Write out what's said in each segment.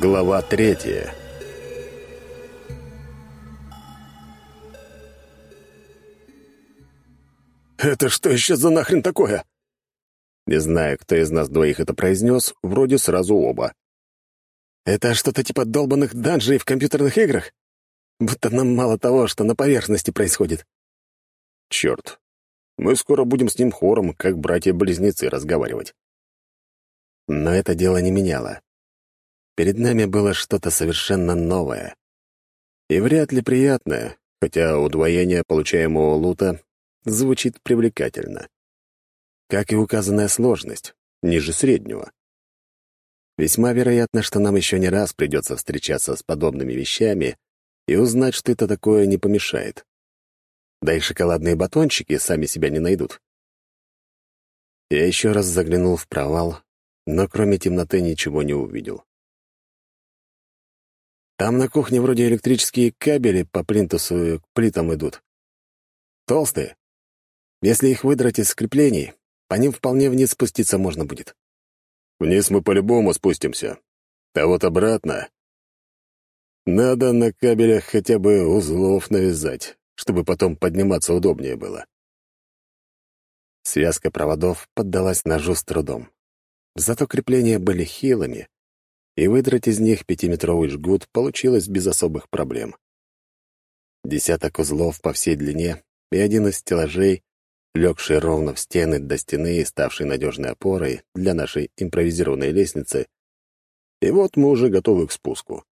Глава третья «Это что еще за нахрен такое?» Не знаю, кто из нас двоих это произнес, вроде сразу оба. «Это что-то типа долбанных данжей в компьютерных играх? Будто нам мало того, что на поверхности происходит». «Черт, мы скоро будем с ним хором, как братья-близнецы, разговаривать». Но это дело не меняло. Перед нами было что-то совершенно новое. И вряд ли приятное, хотя удвоение получаемого лута звучит привлекательно. Как и указанная сложность, ниже среднего. Весьма вероятно, что нам еще не раз придется встречаться с подобными вещами, и узнать, что это такое, не помешает. Да и шоколадные батончики сами себя не найдут. Я еще раз заглянул в провал, но кроме темноты ничего не увидел. Там на кухне вроде электрические кабели по плинтусу к плитам идут. Толстые. Если их выдрать из скреплений, по ним вполне вниз спуститься можно будет. Вниз мы по-любому спустимся. А вот обратно... Надо на кабелях хотя бы узлов навязать, чтобы потом подниматься удобнее было. Связка проводов поддалась ножу с трудом. Зато крепления были хилыми, и выдрать из них пятиметровый жгут получилось без особых проблем. Десяток узлов по всей длине и один из стеллажей легший ровно в стены до стены и ставший надежной опорой для нашей импровизированной лестницы. И вот мы уже готовы к спуску.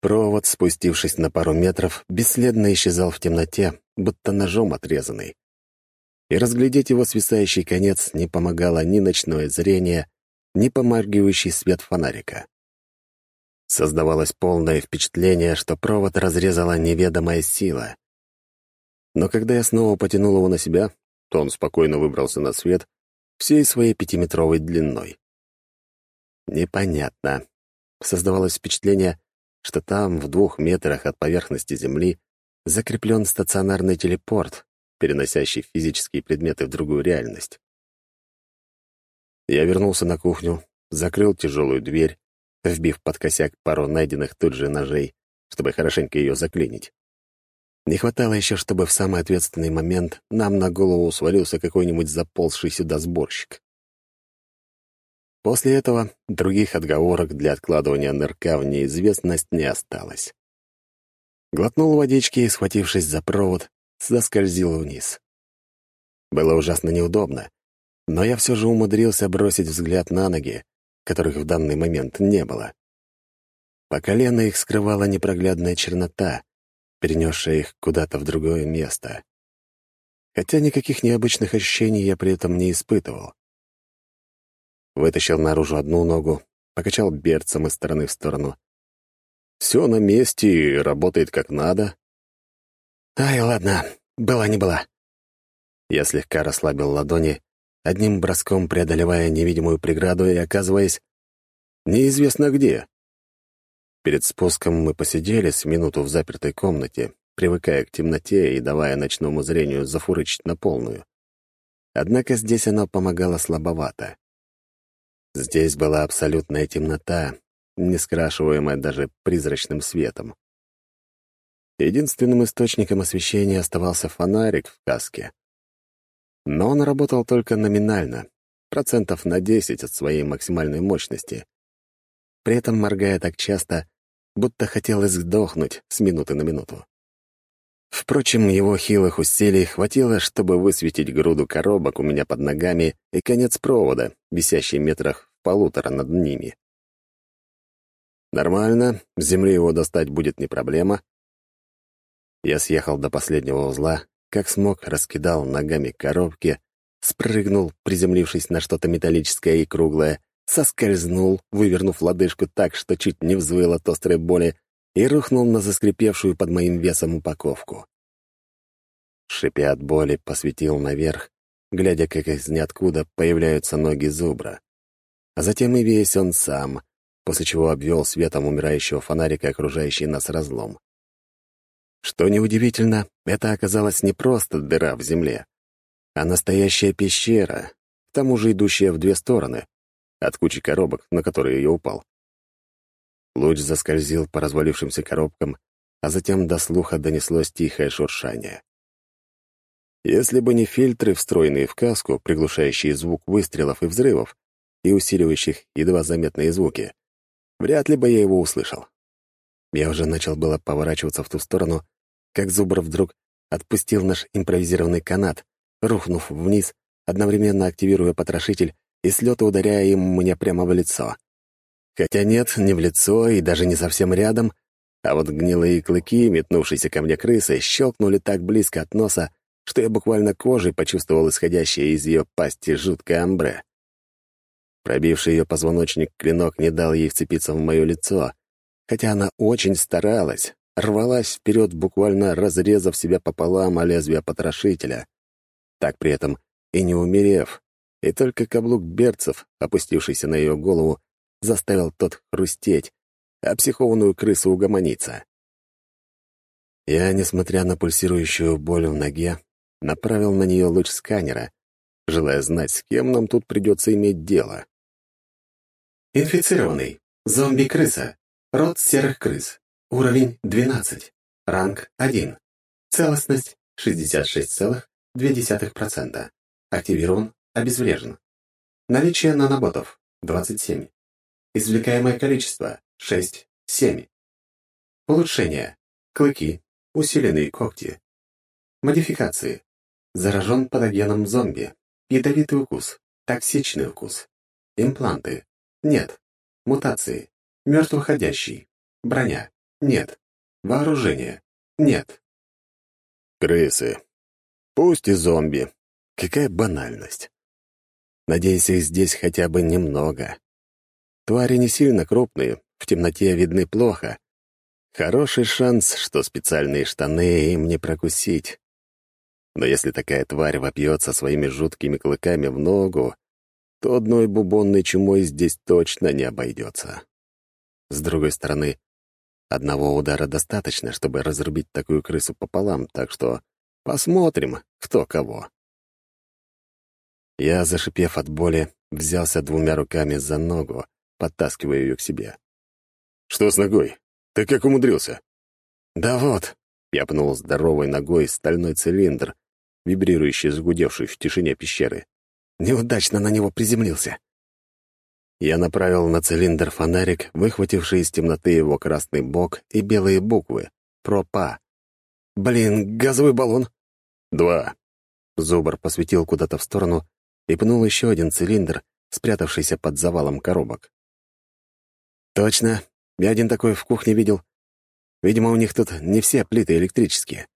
Провод, спустившись на пару метров, бесследно исчезал в темноте, будто ножом отрезанный. И разглядеть его свисающий конец не помогало ни ночное зрение, ни помаргивающий свет фонарика. Создавалось полное впечатление, что провод разрезала неведомая сила. Но когда я снова потянул его на себя, то он спокойно выбрался на свет всей своей пятиметровой длиной. Непонятно. Создавалось впечатление, что там, в двух метрах от поверхности Земли, закреплен стационарный телепорт, переносящий физические предметы в другую реальность. Я вернулся на кухню, закрыл тяжелую дверь, вбив под косяк пару найденных тут же ножей, чтобы хорошенько ее заклинить. Не хватало еще, чтобы в самый ответственный момент нам на голову свалился какой-нибудь заползший сюда сборщик. После этого других отговорок для откладывания нырка в неизвестность не осталось. Глотнул водички и, схватившись за провод, заскользил вниз. Было ужасно неудобно, но я все же умудрился бросить взгляд на ноги, которых в данный момент не было. По колено их скрывала непроглядная чернота, перенесшая их куда-то в другое место. Хотя никаких необычных ощущений я при этом не испытывал. Вытащил наружу одну ногу, покачал берцем из стороны в сторону. Все на месте и работает как надо. Ай, ладно, была не была. Я слегка расслабил ладони, одним броском преодолевая невидимую преграду и оказываясь неизвестно где. Перед спуском мы посидели с минуту в запертой комнате, привыкая к темноте и давая ночному зрению зафурычить на полную. Однако здесь оно помогало слабовато. Здесь была абсолютная темнота, не скрашиваемая даже призрачным светом. Единственным источником освещения оставался фонарик в каске. Но он работал только номинально, процентов на 10 от своей максимальной мощности. При этом моргая так часто, будто хотелось сдохнуть с минуты на минуту. Впрочем, его хилых усилий хватило, чтобы высветить груду коробок у меня под ногами и конец провода, висящий метрах в полутора над ними. Нормально, с земли его достать будет не проблема. Я съехал до последнего узла, как смог, раскидал ногами коробки, спрыгнул, приземлившись на что-то металлическое и круглое, соскользнул, вывернув лодыжку так, что чуть не взвыл от острой боли, и рухнул на заскрипевшую под моим весом упаковку. Шипя от боли, посветил наверх, глядя, как из ниоткуда появляются ноги зубра. А затем и весь он сам, после чего обвел светом умирающего фонарика окружающий нас разлом. Что неудивительно, это оказалась не просто дыра в земле, а настоящая пещера, к тому же идущая в две стороны, от кучи коробок, на которые я упал. Луч заскользил по развалившимся коробкам, а затем до слуха донеслось тихое шуршание. Если бы не фильтры, встроенные в каску, приглушающие звук выстрелов и взрывов и усиливающих едва заметные звуки, вряд ли бы я его услышал. Я уже начал было поворачиваться в ту сторону, как Зубр вдруг отпустил наш импровизированный канат, рухнув вниз, одновременно активируя потрошитель и с лета ударяя им мне прямо в лицо. Хотя нет, не в лицо и даже не совсем рядом, а вот гнилые клыки, метнувшиеся ко мне крысы, щелкнули так близко от носа, что я буквально кожей почувствовал исходящее из ее пасти жуткое амбре. Пробивший ее позвоночник клинок не дал ей вцепиться в мое лицо, хотя она очень старалась, рвалась вперед, буквально разрезав себя пополам о лезвие потрошителя. Так при этом и не умерев, и только каблук берцев, опустившийся на ее голову, заставил тот хрустеть, а психованную крысу угомониться. Я, несмотря на пульсирующую боль в ноге, направил на нее луч сканера, желая знать, с кем нам тут придется иметь дело. Инфицированный. Зомби-крыса. Род серых крыс. Уровень 12. Ранг 1. Целостность 66,2%. Активирован, обезврежен. Наличие наноботов 27. Извлекаемое количество 6, 7. Улучшение. Клыки. Усиленные когти. Модификации. Заражен патогеном зомби. Ядовитый укус. Токсичный укус. Импланты. Нет. Мутации. Мертвоходящий. Броня. Нет. Вооружение. Нет. Крысы. Пусть и зомби. Какая банальность. Надеюсь, их здесь хотя бы немного. Твари не сильно крупные, в темноте видны плохо. Хороший шанс, что специальные штаны им не прокусить. Но если такая тварь вопьется своими жуткими клыками в ногу, то одной бубонной чумой здесь точно не обойдется. С другой стороны, одного удара достаточно, чтобы разрубить такую крысу пополам, так что посмотрим, кто кого. Я, зашипев от боли, взялся двумя руками за ногу, подтаскивая ее к себе. «Что с ногой? Ты как умудрился?» «Да вот», — я пнул здоровой ногой стальной цилиндр, вибрирующий, загудевший в тишине пещеры. Неудачно на него приземлился. Я направил на цилиндр фонарик, выхвативший из темноты его красный бок и белые буквы. «Пропа». «Блин, газовый баллон!» «Два». Зубр посветил куда-то в сторону и пнул еще один цилиндр, спрятавшийся под завалом коробок. «Точно. Я один такой в кухне видел. Видимо, у них тут не все плиты электрические».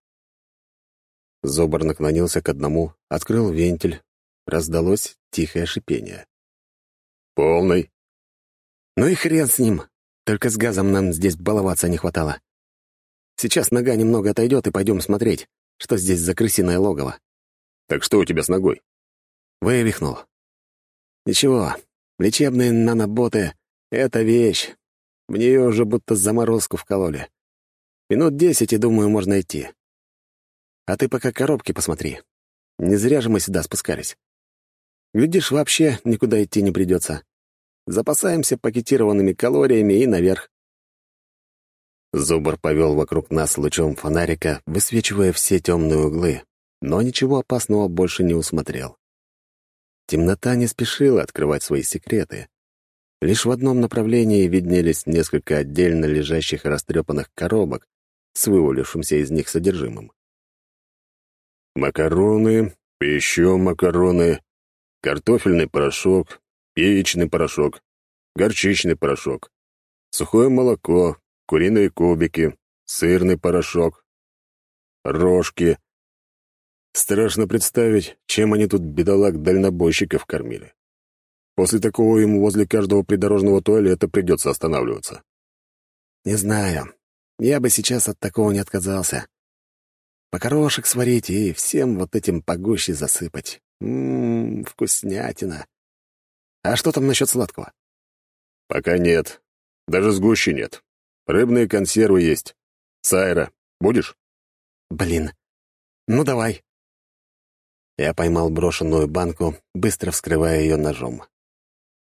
Зубр наклонился к одному, открыл вентиль. Раздалось тихое шипение. «Полный». «Ну и хрен с ним. Только с газом нам здесь баловаться не хватало. Сейчас нога немного отойдет, и пойдем смотреть, что здесь за крысиное логово». «Так что у тебя с ногой?» Вывихнул. Ничего, лечебные наноботы — это вещь. В нее уже будто заморозку вкололи. Минут десять, и, думаю, можно идти. А ты пока коробки посмотри. Не зря же мы сюда спускались. Глядишь, вообще никуда идти не придется. Запасаемся пакетированными калориями и наверх. Зубр повел вокруг нас лучом фонарика, высвечивая все темные углы, но ничего опасного больше не усмотрел. Темнота не спешила открывать свои секреты. Лишь в одном направлении виднелись несколько отдельно лежащих растрепанных коробок с вывалившимся из них содержимым. Макароны, еще макароны, картофельный порошок, яичный порошок, горчичный порошок, сухое молоко, куриные кубики, сырный порошок, рожки, Страшно представить, чем они тут бедолаг-дальнобойщиков кормили. После такого ему возле каждого придорожного туалета придется останавливаться. «Не знаю. Я бы сейчас от такого не отказался. Покорошек сварить и всем вот этим погуще засыпать. Ммм, вкуснятина. А что там насчет сладкого?» «Пока нет. Даже сгущи нет. Рыбные консервы есть. Сайра, будешь?» «Блин. Ну, давай». Я поймал брошенную банку, быстро вскрывая ее ножом.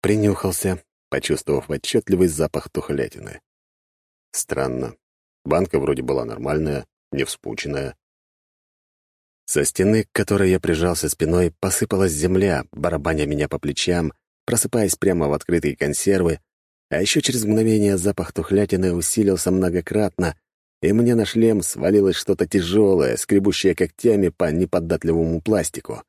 Принюхался, почувствовав отчетливый запах тухлятины. Странно. Банка вроде была нормальная, не вспученная. Со стены, к которой я прижался спиной, посыпалась земля, барабаня меня по плечам, просыпаясь прямо в открытые консервы, а еще через мгновение запах тухлятины усилился многократно, и мне на шлем свалилось что-то тяжелое, скребущее когтями по неподатливому пластику.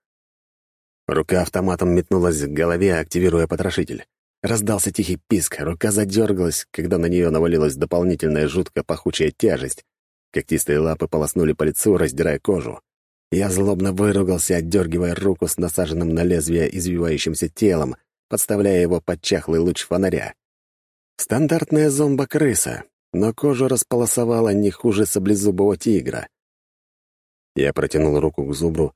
Рука автоматом метнулась к голове, активируя потрошитель. Раздался тихий писк, рука задергалась, когда на нее навалилась дополнительная жутко пахучая тяжесть. Когтистые лапы полоснули по лицу, раздирая кожу. Я злобно выругался, отдергивая руку с насаженным на лезвие извивающимся телом, подставляя его под чахлый луч фонаря. Стандартная зомбо-крыса, но кожу располосовала не хуже саблезубого тигра. Я протянул руку к зубру,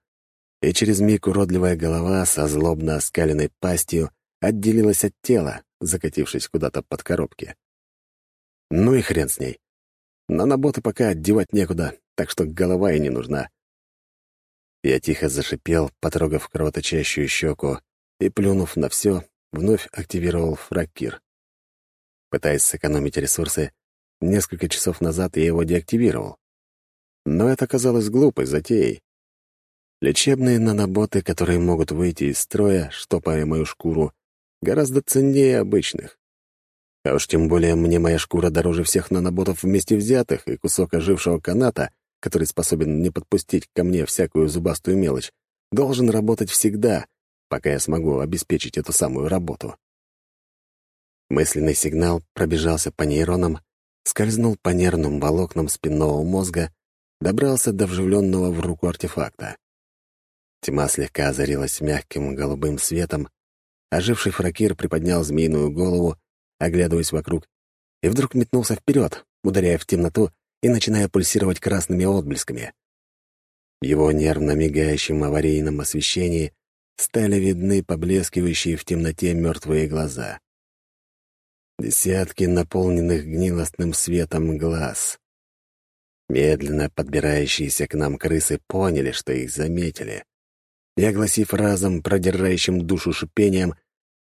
и через миг уродливая голова со злобно оскаленной пастью отделилась от тела, закатившись куда-то под коробки. Ну и хрен с ней. Наноботы пока отдевать некуда, так что голова и не нужна. Я тихо зашипел, потрогав кровоточащую щеку, и, плюнув на все, вновь активировал фракир. Пытаясь сэкономить ресурсы, несколько часов назад я его деактивировал. Но это казалось глупой затеей. Лечебные наноботы, которые могут выйти из строя, штопая мою шкуру, гораздо ценнее обычных. А уж тем более мне моя шкура дороже всех наноботов вместе взятых, и кусок ожившего каната, который способен не подпустить ко мне всякую зубастую мелочь, должен работать всегда, пока я смогу обеспечить эту самую работу. Мысленный сигнал пробежался по нейронам, скользнул по нервным волокнам спинного мозга, добрался до вживленного в руку артефакта. Тьма слегка озарилась мягким голубым светом, Оживший фракир приподнял змеиную голову, оглядываясь вокруг, и вдруг метнулся вперед, ударяя в темноту и начиная пульсировать красными отблесками. Его нервно мигающем аварийном освещении стали видны поблескивающие в темноте мертвые глаза. Десятки наполненных гнилостным светом глаз. Медленно подбирающиеся к нам крысы поняли, что их заметили и, огласив разом продирающим душу шипением,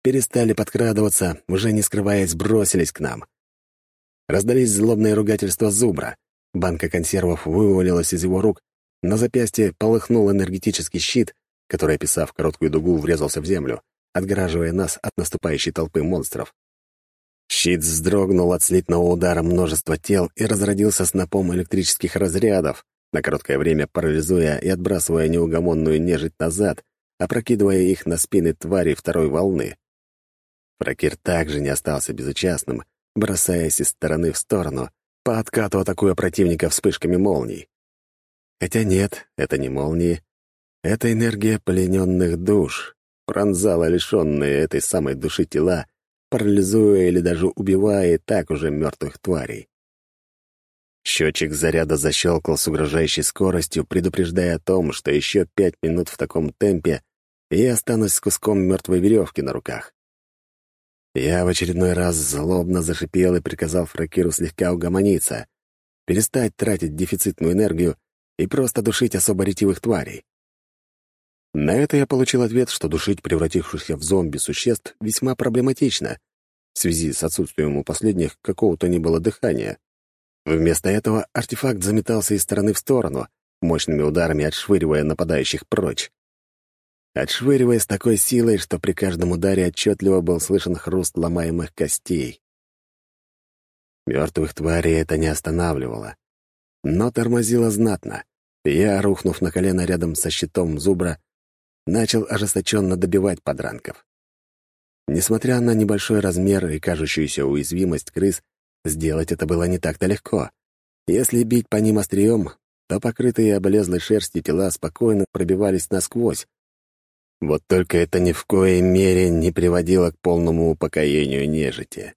перестали подкрадываться, уже не скрываясь, бросились к нам. Раздались злобные ругательства зубра. Банка консервов вывалилась из его рук, на запястье полыхнул энергетический щит, который, описав короткую дугу, врезался в землю, отгораживая нас от наступающей толпы монстров. Щит вздрогнул от слитного удара множества тел и разродился снопом электрических разрядов, на короткое время парализуя и отбрасывая неугомонную нежить назад, опрокидывая их на спины твари второй волны. Фракир также не остался безучастным, бросаясь из стороны в сторону, по откату атакуя противника вспышками молний. Хотя нет, это не молнии. Это энергия плененных душ, пронзала лишенные этой самой души тела, парализуя или даже убивая так уже мертвых тварей. Счетчик заряда защелкал с угрожающей скоростью, предупреждая о том, что еще пять минут в таком темпе, и останусь с куском мертвой веревки на руках. Я в очередной раз злобно зашипел и приказал Фракиру слегка угомониться, перестать тратить дефицитную энергию и просто душить особо ретивых тварей. На это я получил ответ, что душить превратившихся в зомби существ весьма проблематично в связи с отсутствием у последних какого-то не было дыхания. Вместо этого артефакт заметался из стороны в сторону, мощными ударами отшвыривая нападающих прочь. Отшвыривая с такой силой, что при каждом ударе отчетливо был слышен хруст ломаемых костей. Мертвых тварей это не останавливало, но тормозило знатно. Я, рухнув на колено рядом со щитом зубра, начал ожесточенно добивать подранков. Несмотря на небольшой размер и кажущуюся уязвимость крыс, Сделать это было не так-то легко. Если бить по ним острием, то покрытые облезлой шерстью тела спокойно пробивались насквозь. Вот только это ни в коей мере не приводило к полному упокоению нежити.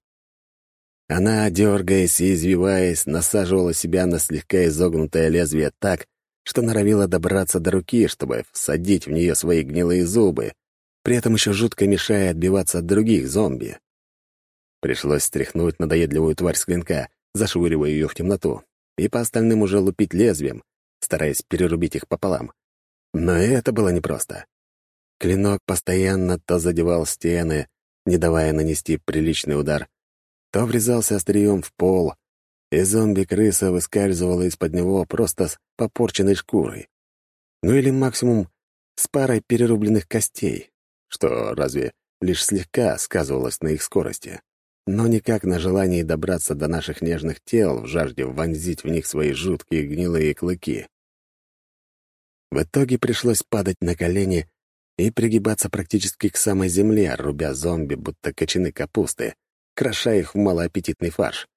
Она, дергаясь и извиваясь, насаживала себя на слегка изогнутое лезвие так, что норовила добраться до руки, чтобы всадить в нее свои гнилые зубы, при этом еще жутко мешая отбиваться от других зомби. Пришлось стряхнуть надоедливую тварь с клинка, зашвыривая ее в темноту, и по остальным уже лупить лезвием, стараясь перерубить их пополам. Но это было непросто. Клинок постоянно то задевал стены, не давая нанести приличный удар, то врезался острием в пол, и зомби-крыса выскальзывала из-под него просто с попорченной шкурой. Ну или максимум с парой перерубленных костей, что разве лишь слегка сказывалось на их скорости, но никак на желании добраться до наших нежных тел в жажде вонзить в них свои жуткие гнилые клыки. В итоге пришлось падать на колени и пригибаться практически к самой земле, рубя зомби, будто кочаны капусты, кроша их в малоаппетитный фарш.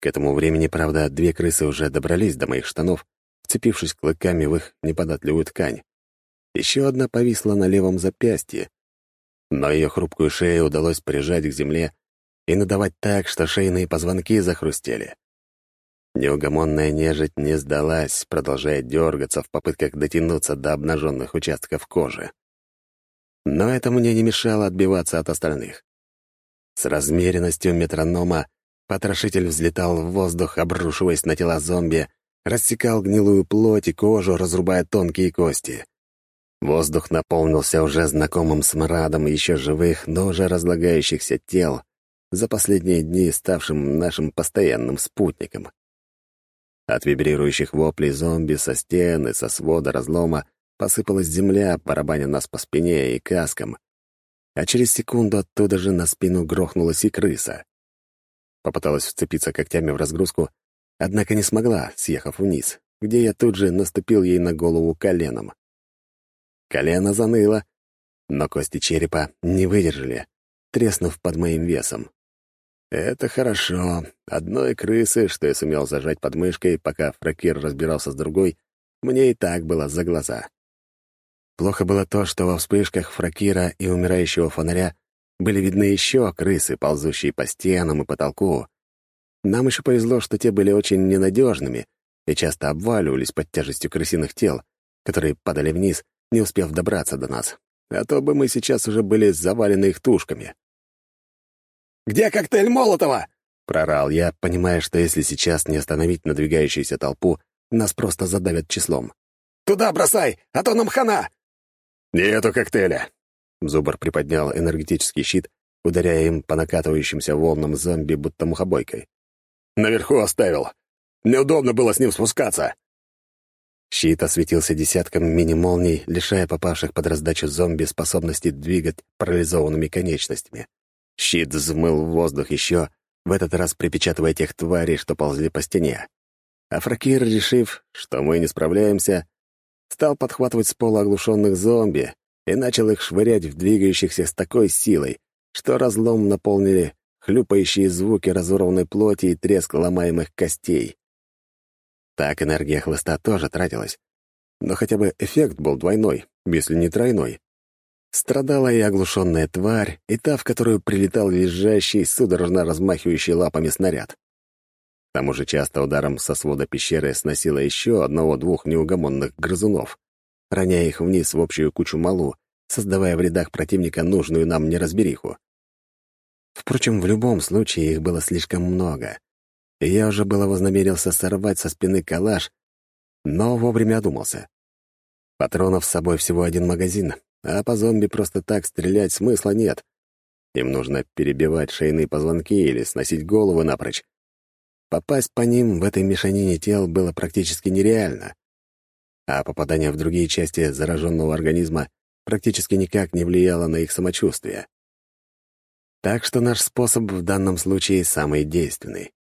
К этому времени, правда, две крысы уже добрались до моих штанов, вцепившись клыками в их неподатливую ткань. Еще одна повисла на левом запястье, но ее хрупкую шею удалось прижать к земле и надавать так, что шейные позвонки захрустели. Неугомонная нежить не сдалась, продолжая дергаться в попытках дотянуться до обнаженных участков кожи. Но это мне не мешало отбиваться от остальных. С размеренностью метронома потрошитель взлетал в воздух, обрушиваясь на тела зомби, рассекал гнилую плоть и кожу, разрубая тонкие кости. Воздух наполнился уже знакомым смрадом еще живых, но уже разлагающихся тел, за последние дни ставшим нашим постоянным спутником. От вибрирующих воплей зомби со стены, со свода разлома посыпалась земля, барабаня нас по спине и каскам. А через секунду оттуда же на спину грохнулась и крыса. Попыталась вцепиться когтями в разгрузку, однако не смогла, съехав вниз, где я тут же наступил ей на голову коленом. Колено заныло, но кости черепа не выдержали, треснув под моим весом. Это хорошо. Одной крысы, что я сумел зажать под мышкой, пока Фракир разбирался с другой, мне и так было за глаза. Плохо было то, что во вспышках Фракира и умирающего фонаря были видны еще крысы, ползущие по стенам и потолку. Нам еще повезло, что те были очень ненадежными и часто обваливались под тяжестью крысиных тел, которые падали вниз, не успев добраться до нас. А то бы мы сейчас уже были завалены их тушками. Где коктейль Молотова?» — прорал я, понимая, что если сейчас не остановить надвигающуюся толпу, нас просто задавят числом. «Туда бросай, а то нам хана!» «Нету коктейля!» Зубр приподнял энергетический щит, ударяя им по накатывающимся волнам зомби, будто мухобойкой. «Наверху оставил. Неудобно было с ним спускаться!» Щит осветился десятком мини-молний, лишая попавших под раздачу зомби способности двигать парализованными конечностями. Щит взмыл в воздух еще, в этот раз припечатывая тех тварей, что ползли по стене. А Фракир, решив, что мы не справляемся, стал подхватывать с пола оглушенных зомби и начал их швырять в двигающихся с такой силой, что разлом наполнили хлюпающие звуки разорванной плоти и треск ломаемых костей. Так энергия хлыста тоже тратилась. Но хотя бы эффект был двойной, если не тройной. Страдала и оглушенная тварь, и та, в которую прилетал визжащий, судорожно размахивающий лапами снаряд. К тому же часто ударом со свода пещеры сносило еще одного-двух неугомонных грызунов, роняя их вниз в общую кучу малу, создавая в рядах противника нужную нам неразбериху. Впрочем, в любом случае их было слишком много, я уже было вознамерился сорвать со спины калаш, но вовремя одумался. Патронов с собой всего один магазин, а по зомби просто так стрелять смысла нет. Им нужно перебивать шейные позвонки или сносить головы напрочь. Попасть по ним в этой мешанине тел было практически нереально. А попадание в другие части зараженного организма практически никак не влияло на их самочувствие. Так что наш способ в данном случае самый действенный.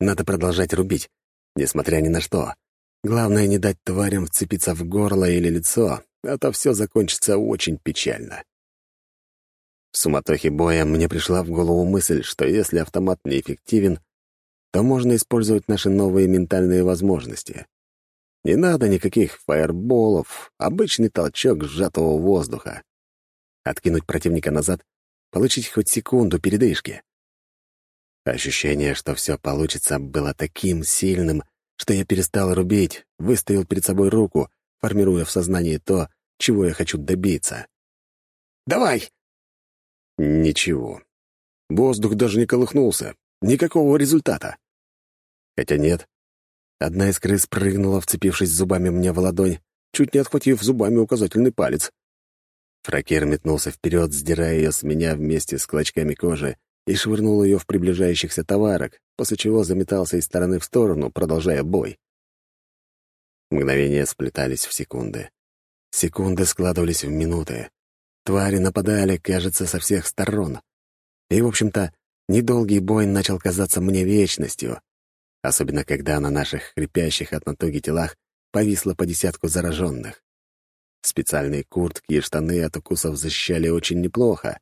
Надо продолжать рубить, несмотря ни на что. Главное, не дать тварям вцепиться в горло или лицо, а то все закончится очень печально. В суматохе боя мне пришла в голову мысль, что если автомат неэффективен, то можно использовать наши новые ментальные возможности. Не надо никаких фаерболов, обычный толчок сжатого воздуха. Откинуть противника назад, получить хоть секунду передышки. Ощущение, что все получится, было таким сильным, что я перестал рубить, выставил перед собой руку, формируя в сознании то, чего я хочу добиться. «Давай!» Ничего. Воздух даже не колыхнулся. Никакого результата. Хотя нет. Одна из крыс прыгнула, вцепившись зубами мне в ладонь, чуть не отхватив зубами указательный палец. Фракер метнулся вперед, сдирая ее с меня вместе с клочками кожи и швырнул ее в приближающихся товарок, после чего заметался из стороны в сторону, продолжая бой. Мгновения сплетались в секунды. Секунды складывались в минуты. Твари нападали, кажется, со всех сторон. И, в общем-то, недолгий бой начал казаться мне вечностью, особенно когда на наших хрипящих от натуги телах повисло по десятку зараженных. Специальные куртки и штаны от укусов защищали очень неплохо,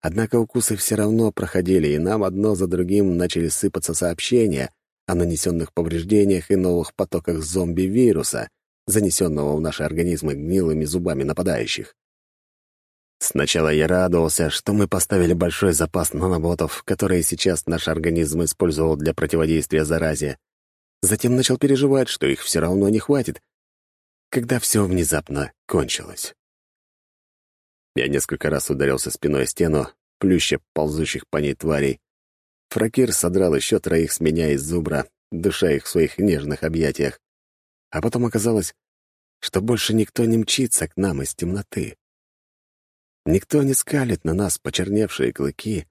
Однако укусы все равно проходили, и нам одно за другим начали сыпаться сообщения о нанесенных повреждениях и новых потоках зомби-вируса, занесенного в наши организмы гнилыми зубами нападающих. Сначала я радовался, что мы поставили большой запас наноботов, которые сейчас наш организм использовал для противодействия заразе. Затем начал переживать, что их все равно не хватит, когда все внезапно кончилось. Я несколько раз ударился спиной о стену, плюща ползущих по ней тварей. Фракир содрал еще троих с меня из зубра, душа их в своих нежных объятиях. А потом оказалось, что больше никто не мчится к нам из темноты. Никто не скалит на нас почерневшие клыки,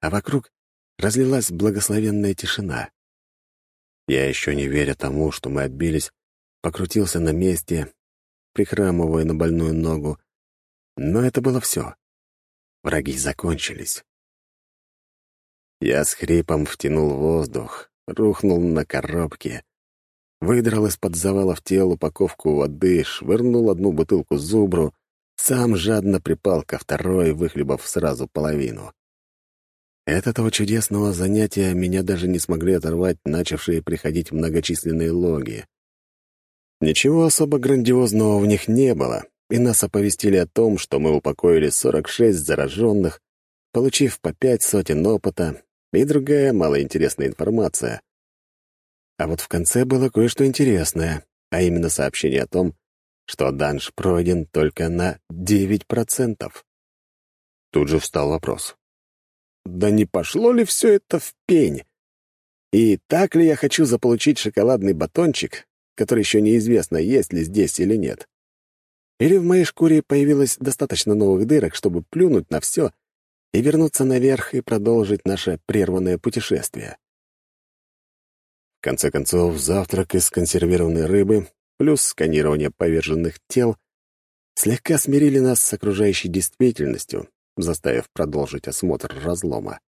а вокруг разлилась благословенная тишина. Я еще не веря тому, что мы отбились, покрутился на месте, прихрамывая на больную ногу, но это было все. Враги закончились. Я с хрипом втянул воздух, рухнул на коробке, выдрал из-под завала в тело упаковку воды, швырнул одну бутылку зубру, сам жадно припал ко второй, выхлебав сразу половину. От этого чудесного занятия меня даже не смогли оторвать начавшие приходить многочисленные логи. Ничего особо грандиозного в них не было, и нас оповестили о том, что мы упокоили 46 зараженных, получив по пять сотен опыта и другая малоинтересная информация. А вот в конце было кое-что интересное, а именно сообщение о том, что данж пройден только на 9%. Тут же встал вопрос. Да не пошло ли все это в пень? И так ли я хочу заполучить шоколадный батончик, который еще неизвестно, есть ли здесь или нет? Или в моей шкуре появилось достаточно новых дырок, чтобы плюнуть на все и вернуться наверх и продолжить наше прерванное путешествие. В конце концов, завтрак из консервированной рыбы плюс сканирование поверженных тел слегка смирили нас с окружающей действительностью, заставив продолжить осмотр разлома.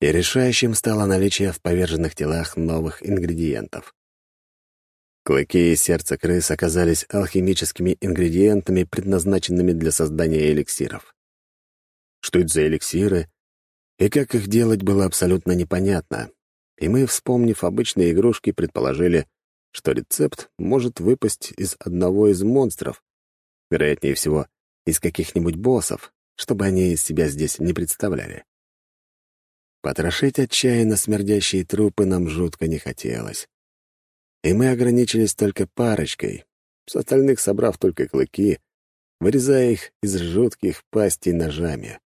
И решающим стало наличие в поверженных телах новых ингредиентов. Клыки и сердце крыс оказались алхимическими ингредиентами, предназначенными для создания эликсиров. Что это за эликсиры и как их делать было абсолютно непонятно, и мы, вспомнив обычные игрушки, предположили, что рецепт может выпасть из одного из монстров, вероятнее всего, из каких-нибудь боссов, чтобы они из себя здесь не представляли. Потрошить отчаянно смердящие трупы нам жутко не хотелось и мы ограничились только парочкой, с остальных собрав только клыки, вырезая их из жутких пастей ножами.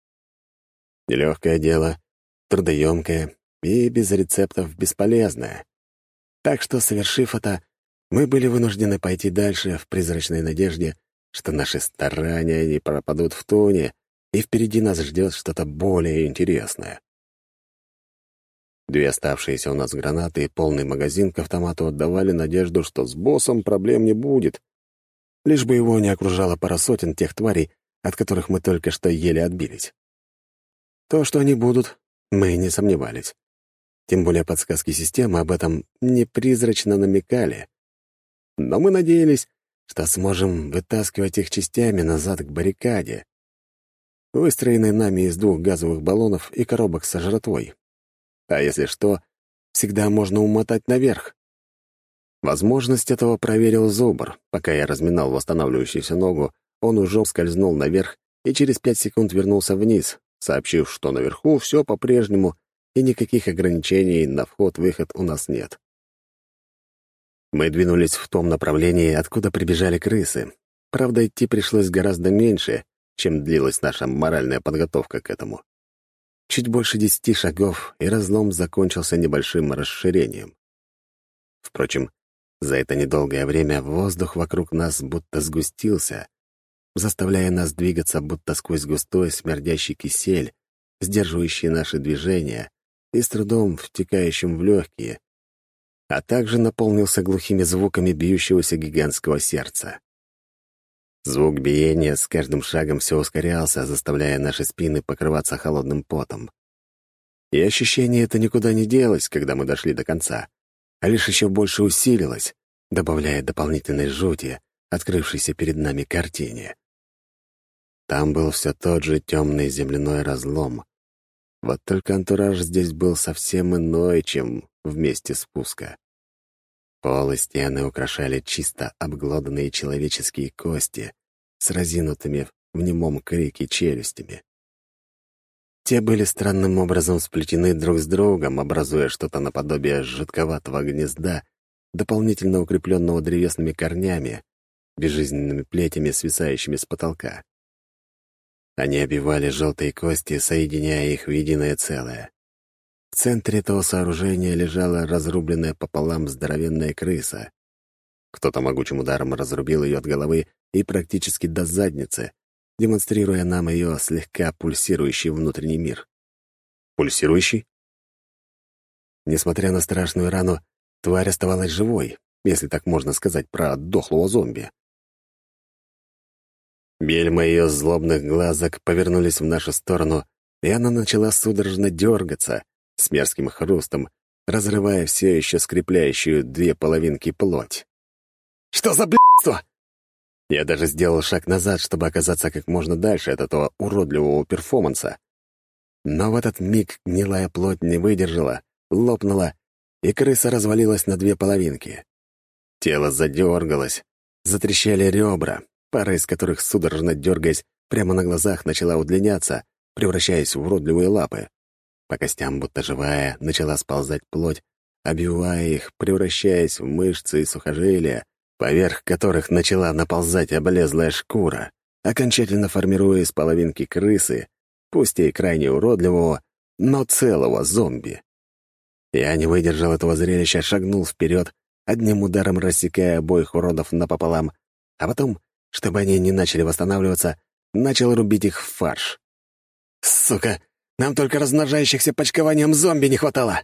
Нелегкое дело, трудоемкое и без рецептов бесполезное. Так что, совершив это, мы были вынуждены пойти дальше в призрачной надежде, что наши старания не пропадут в тоне, и впереди нас ждет что-то более интересное. Две оставшиеся у нас гранаты и полный магазин к автомату отдавали надежду, что с боссом проблем не будет. Лишь бы его не окружало пара сотен тех тварей, от которых мы только что еле отбились. То, что они будут, мы не сомневались. Тем более подсказки системы об этом не призрачно намекали. Но мы надеялись, что сможем вытаскивать их частями назад к баррикаде, выстроенной нами из двух газовых баллонов и коробок со жратвой, а если что, всегда можно умотать наверх. Возможность этого проверил Зубр. Пока я разминал восстанавливающуюся ногу, он уже скользнул наверх и через пять секунд вернулся вниз, сообщив, что наверху все по-прежнему и никаких ограничений на вход-выход у нас нет. Мы двинулись в том направлении, откуда прибежали крысы. Правда, идти пришлось гораздо меньше, чем длилась наша моральная подготовка к этому. Чуть больше десяти шагов, и разлом закончился небольшим расширением. Впрочем, за это недолгое время воздух вокруг нас будто сгустился, заставляя нас двигаться будто сквозь густой смердящий кисель, сдерживающие наши движения и с трудом втекающим в легкие, а также наполнился глухими звуками бьющегося гигантского сердца. Звук биения с каждым шагом все ускорялся, заставляя наши спины покрываться холодным потом. И ощущение это никуда не делось, когда мы дошли до конца, а лишь еще больше усилилось, добавляя дополнительной жути, открывшейся перед нами картине. Там был все тот же темный земляной разлом. Вот только антураж здесь был совсем иной, чем в месте спуска. Пол и стены украшали чисто обглоданные человеческие кости с разинутыми в немом крике челюстями. Те были странным образом сплетены друг с другом, образуя что-то наподобие жидковатого гнезда, дополнительно укрепленного древесными корнями, безжизненными плетями, свисающими с потолка. Они обивали желтые кости, соединяя их в единое целое. В центре этого сооружения лежала разрубленная пополам здоровенная крыса. Кто-то могучим ударом разрубил ее от головы и практически до задницы, демонстрируя нам ее слегка пульсирующий внутренний мир. Пульсирующий? Несмотря на страшную рану, тварь оставалась живой, если так можно сказать про дохлого зомби. Бельма ее злобных глазок повернулись в нашу сторону, и она начала судорожно дергаться, с мерзким хрустом, разрывая все еще скрепляющую две половинки плоть. «Что за блядство?» Я даже сделал шаг назад, чтобы оказаться как можно дальше от этого уродливого перформанса. Но в этот миг гнилая плоть не выдержала, лопнула, и крыса развалилась на две половинки. Тело задергалось, затрещали ребра, пара из которых, судорожно дергаясь, прямо на глазах начала удлиняться, превращаясь в уродливые лапы. По костям, будто живая, начала сползать плоть, обвивая их, превращаясь в мышцы и сухожилия, поверх которых начала наползать облезлая шкура, окончательно формируя из половинки крысы, пусть и крайне уродливого, но целого зомби. Я не выдержал этого зрелища, шагнул вперед, одним ударом рассекая обоих уродов напополам, а потом, чтобы они не начали восстанавливаться, начал рубить их в фарш. «Сука! Нам только размножающихся почкованием зомби не хватало!»